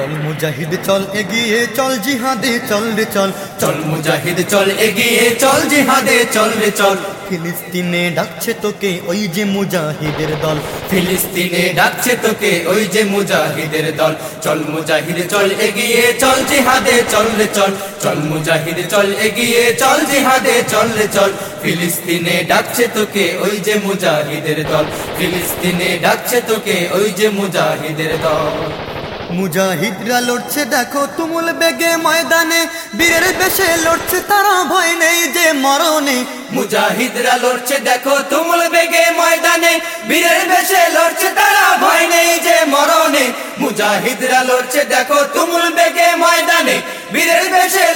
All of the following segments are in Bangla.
চল মুজাহিদ চল এগিয়ে চল জিহাদে চল রে চল। চল মুজাহিদ চল এগিয়ে চল জিহাদে চল রে চল। ফিলিস্তিনে ডাকছে তোকে ওই যে মুজাহিদের দল। ফিলিস্তিনে ডাকছে তোকে ওই যে মুজাহিদের দল। চল মুজাহিদ চল এগিয়ে চল জিহাদে চল রে চল। চল মুজাহিদ চল এগিয়ে চল জিহাদে চল রে চল। ফিলিস্তিনে ডাকছে তোকে ওই যে মুজাহিদের দল। ফিলিস্তিনে ডাকছে তোকে ওই যে মুজাহিদের দল। মুজাহিদরা লড়ছে, দেখো তুমুল বেগে ময়দানে। বীরের বেশে লড়ছে, তারা ভয় নেই যে মরণে। মুজাহিদরা লড়ছে, দেখো তুমুল বেগে ময়দানে। বীরের বেশে লড়ছে, তারা ভয় নেই যে মরণে। মুজাহিদরা লড়ছে, দেখো তুমুল বেগে ময়দানে। বীরের বেশে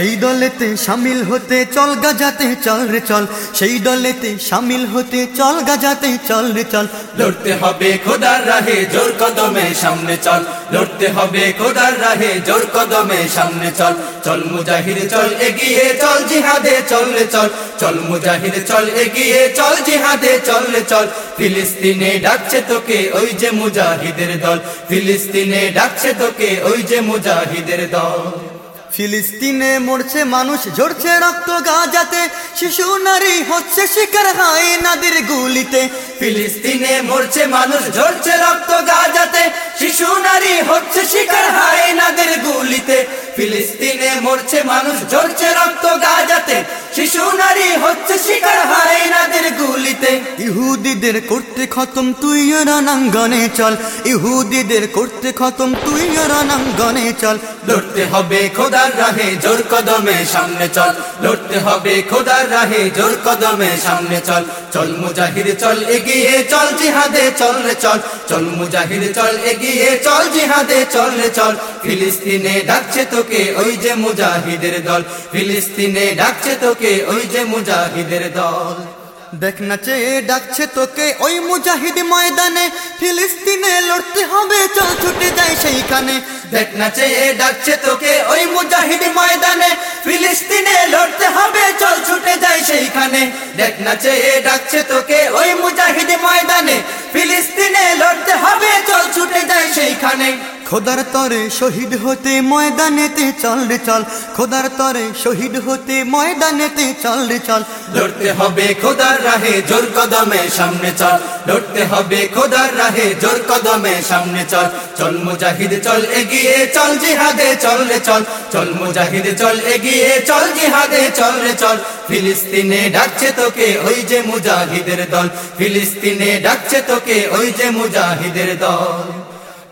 সেই দলেতে সামিল হতে চল গাজাতে চল রে চল। সেই দলেতে সামিল হতে চল গাজাতে চল রে চল। লড়তে হবে খোদার রাহে জোর কদমে সামনে চল। লড়তে হবে খোদার রাহে জোর কদমে সামনে চল। চল মুজাহিদ, চল এগিয়ে চল জিহাদে, চল রে চল। চল মুজাহিদ, চল এগিয়ে চল জিহাদে, চল রে চল। ফিলিস্তিনে ডাকছে তোকে ওই যে মুজাহিদের দল। ফিলিস্তিনে ডাকছে তোকে ওই যে মুজাহিদের দল। ফিলিস্তিনে মরছে মানুষ, ঝরছে রক্ত গাজাতে, শিশু নারী হচ্ছে শিকার হাই নাদের গুলিতে। ফিলিস্তিনে মরছে মানুষ, ঝরছে রক্ত গাজাতে, শিশু নারী হচ্ছে শিকার হায় নাদের গুলিতে। ফিলিস্তিনে মরছে মানুষ, ঝরছে রক্ত গাজাতে, শিশু নারী হচ্ছে শিকার হায় নাদের গুলিতে। ইহুদিদের করতে খতম, তুই রণাঙ্গনে চল। ইহুদিদের করতে খতম, তুই রণাঙ্গনে চল। লড়তে হবে খোদার রাহে জোর কদমে সামনে চল। লড়তে হবে খোদার রাহে জোর কদমে সামনে চল। চল মুজাহিদ, চল এগিয়ে চল জিহাদে, চল রে চল। চল মুজাহিদ, চল এগিয়ে চল জিহাদে, চল রে চল। ফিলিস্তিনে ডাকছে তোকে ওই যে মুজাহিদের দল। ফিলিস্তিনে ডাকছে তোকে ওই যে মুজাহিদের দল। দেখ না চেয়ে ডাকছে তোকে ওই মুজাহিদ ময়দানে। ফিলিস্তিনে লড়তে হবে, চল ছুটে যাই সেইখানে। দেখ না চেয়ে ডাকছে তোকে ওই মুজাহিদ ময়দানে। ফিলিস্তিনে লড়তে হবে, চল ছুটে যাই সেইখানে। দেখ না চেয়ে ডাকছে তোকে ওই মুজাহিদ ময়দানে। ফিলিস্তিনে লড়তে হবে, চল ছুটে যাই সেইখানে। খোদার তরে শহীদ হতে ময়দানেতে চল রে চল। খোদার তরে শহীদ হতে ময়দানেতে চল রে চল। লড়তে হবে খোদার রাহে জোর কদমে সামনে চল। লড়তে হবে খোদার রাহে জোর কদমে সামনে চল। চল মুজাহিদ, চল এগিয়ে চল জিহাদে, চল রে চল। চল মুজাহিদ, চল এগিয়ে চল জিহাদে, চল রে চল। ফিলিস্তিনে ডাকছে তোকে ওই যে মুজাহিদের দল। ফিলিস্তিনে ডাকছে তোকে ওই যে মুজাহিদের দল।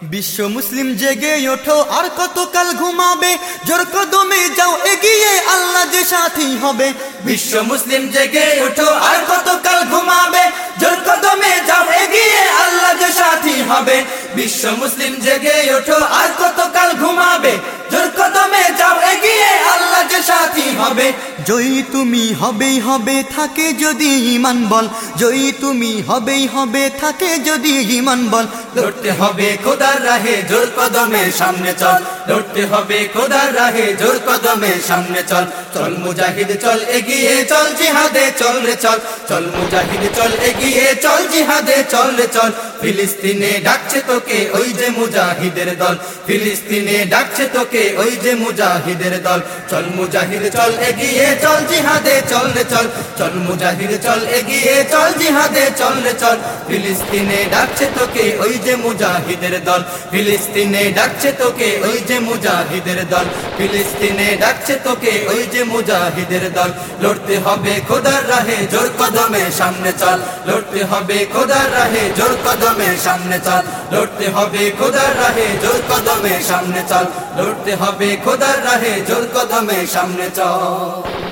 বিশ্ব মুসলিম জেগে ওঠো, আর কতকাল ঘুমাবে? জোর কদমে যাও, এগিয়ে আল্লাহ যে সাথী হবে। বিশ্ব মুসলিম জেগে ওঠো, আর কতকাল ঘুমাবে? জোর কদমে যাও, এগিয়ে আল্লাহ যে সাথী হবে। বিশ্ব মুসলিম জেগে ওঠো, আর কতকাল ঘুমাবে? জোর কদমে যাও, এগিয়ে আল্লাহ যে সাথী হবে। জয়ী তুমি হবেই হবে, থাকে যদি ইমান বল। জয়ী তুমি হবেই হবে, থাকে যদি ইমান বল। লড়তে হবে খোদার রাহে জোর কদমে সামনে চল। লড়তে হবে খোদার রাহে, জোর কদমে সামনে চল। চল মুজাহিদ, চল এগিয়ে চল, জিহাদে চল রে চল। চল মুজাহিদ, চল এগিয়ে চল, জিহাদে চল রে চল। ফিলিস্তিনে ডাকছে তোকে ওই যে মুজাহিদের দল। ফিলিস্তিনে ডাকছে তোকে ওই যে মুজাহিদের দল। চল মুজাহিদ, চল এগিয়ে চল, জিহাদে চল রে চল। চল মুজাহিদ, চল এগিয়ে চল, জিহাদে চল রে চল। ফিলিস্তিনে ডাকছে তোকে ওই যে মুজাহিদের দল। ফিলিস্তিনে ডাকছে তোকে ওই যে মুজাহিদের দল। ফিলিস্তিনে ডাকছে তোকে ওই যে মুজাহিদের দল। লড়তে হবে খোদার রাহে জোর কদমে সামনে চল। লড়তে হবে খোদার রাহে জোর কদমে সামনে চল। লড়তে হবে খোদার রাহে জোর কদমে সামনে চল। লড়তে হবে খোদার রাহে জোর কদমে সামনে চল।